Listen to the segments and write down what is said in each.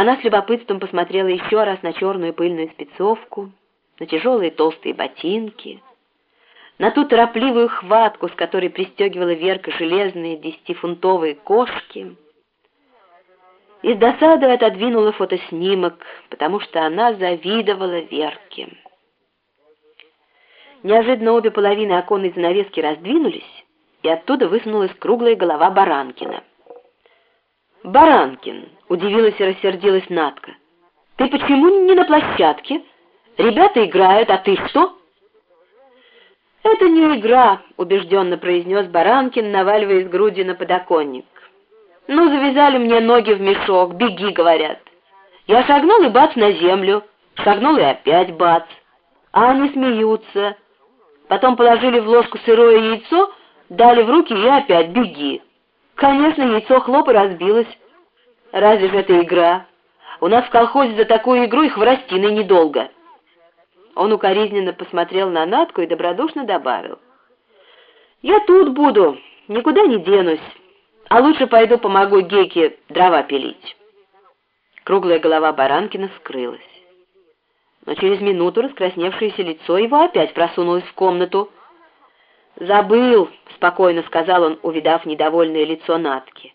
Она с любопытством посмотрела еще раз на черную пыльную спецовку, на тяжелые толстые ботинки, на ту торопливую хватку, с которой пристегивала Верка железные десятифунтовые кошки. И с досадой отодвинула фотоснимок, потому что она завидовала Верке. Неожиданно обе половины оконной занавески раздвинулись, и оттуда высунулась круглая голова Баранкина. «Баранкин!» — удивилась и рассердилась Надка. «Ты почему не на площадке? Ребята играют, а ты что?» «Это не игра», — убежденно произнес Баранкин, наваливаясь грудью на подоконник. «Ну, завязали мне ноги в мешок, беги», — говорят. Я шагнул и бац на землю, шагнул и опять бац. А они смеются. Потом положили в ложку сырое яйцо, дали в руки и опять беги. Конечно, яйцо хлоп и разбилось. Разве же это игра? У нас в колхозе за такую игру и хворостиной недолго. Он укоризненно посмотрел на Натку и добродушно добавил. «Я тут буду, никуда не денусь, а лучше пойду помогу Гейке дрова пилить». Круглая голова Баранкина скрылась. Но через минуту раскрасневшееся лицо его опять просунулось в комнату. «Забыл», — спокойно сказал он, увидав недовольное лицо Натки.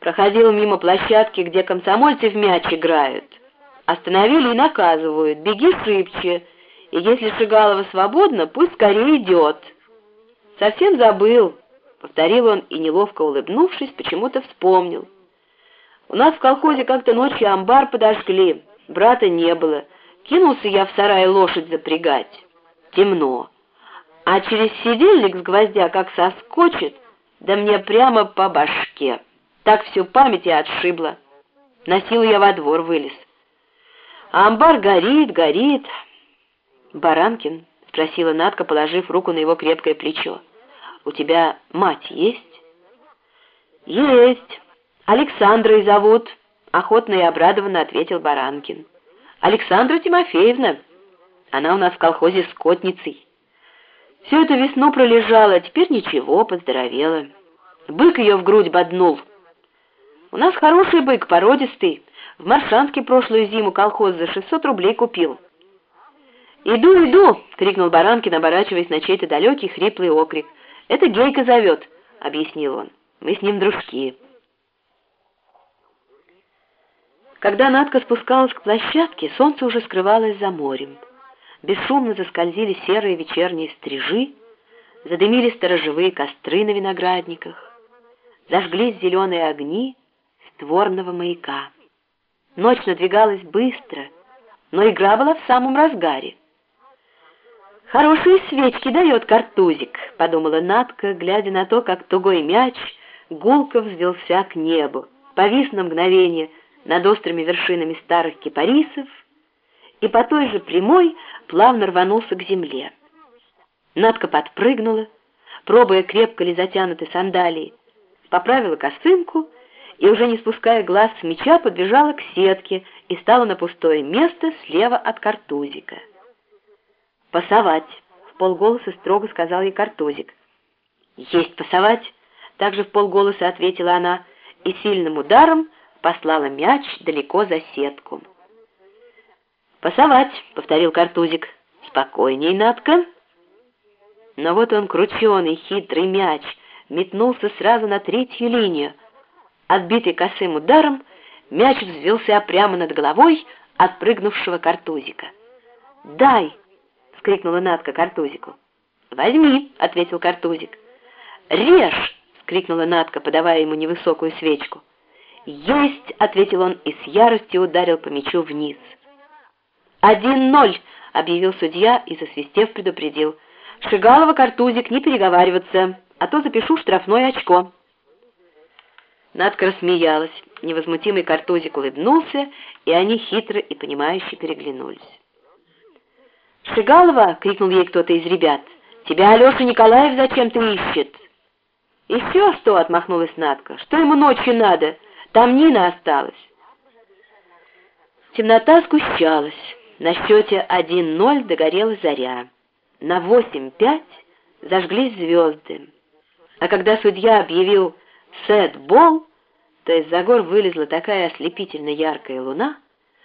«Проходил мимо площадки, где комсомольцы в мяч играют. Остановили и наказывают. Беги шибче, и если Шигалова свободна, пусть скорее идет». «Совсем забыл», — повторил он и, неловко улыбнувшись, почему-то вспомнил. «У нас в колхозе как-то ночью амбар подожгли, брата не было». Кинулся я в сарай лошадь запрягать. Темно. А через сидельник с гвоздя как соскочит, да мне прямо по башке. Так всю память и отшибла. На силу я во двор вылез. А амбар горит, горит. Баранкин, спросила Надка, положив руку на его крепкое плечо. У тебя мать есть? Есть. Александрой зовут, охотно и обрадованно ответил Баранкин. Александра Тимофеевна. Она у нас в колхозе скотницей. Всю эту весну пролежала, теперь ничего, поздоровела. Бык ее в грудь боднул. У нас хороший бык, породистый. В Маршанске прошлую зиму колхоз за 600 рублей купил. «Иду, иду!» — крикнул Баранкин, оборачиваясь на чей-то далекий хриплый окрик. «Это Гейка зовет», — объяснил он. «Мы с ним дружки». Когда Надка спускалась к площадке, солнце уже скрывалось за морем. Бесшумно заскользили серые вечерние стрижи, задымили сторожевые костры на виноградниках, зажглись зеленые огни створного маяка. Ночь надвигалась быстро, но игра была в самом разгаре. «Хорошие свечки дает картузик», — подумала Надка, глядя на то, как тугой мяч гулко взвелся к небу, повис на мгновение — над острыми вершинами старых кипарисов и по той же прямой плавно рванулся к земле. Надка подпрыгнула, пробуя, крепко ли затянуты сандалии, поправила косынку и, уже не спуская глаз с меча, подбежала к сетке и стала на пустое место слева от картузика. «Пасовать!» — в полголоса строго сказал ей картузик. «Есть пасовать!» — также в полголоса ответила она и сильным ударом послала мяч далеко за сетку. «Пасовать!» — повторил картузик. «Спокойней, Натка!» Но вот он, крученый, хитрый мяч, метнулся сразу на третью линию. Отбитый косым ударом, мяч взвелся прямо над головой отпрыгнувшего картузика. «Дай!» — скрикнула Натка картузику. «Возьми!» — ответил картузик. «Режь!» — скрикнула Натка, подавая ему невысокую свечку. «Есть!» — ответил он и с яростью ударил по мячу вниз. «Один ноль!» — объявил судья и, засвистев, предупредил. «Шигалова, Картузик, не переговариваться, а то запишу штрафное очко». Надка рассмеялась. Невозмутимый Картузик улыбнулся, и они хитро и понимающе переглянулись. «Шигалова!» — крикнул ей кто-то из ребят. «Тебя Алеша Николаев зачем-то ищет!» «Еще что?» — отмахнулась Надка. «Что ему ночью надо?» Там Нина осталась. Темнота сгущалась. На счете 1-0 догорела заря. На 8-5 зажглись звезды. А когда судья объявил «сет-бол», то из-за гор вылезла такая ослепительно яркая луна,